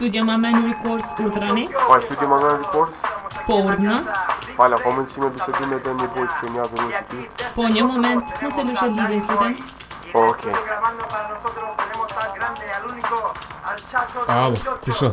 Studia ma menu i kors urdhrani Pa i studia ma menu i kors Po urdhna Pala, po mund qime duke dhime dhe një bojt që një adhërën që ti Po një moment, më se lushe dhide në qëtën Po, okej Alo, kusha,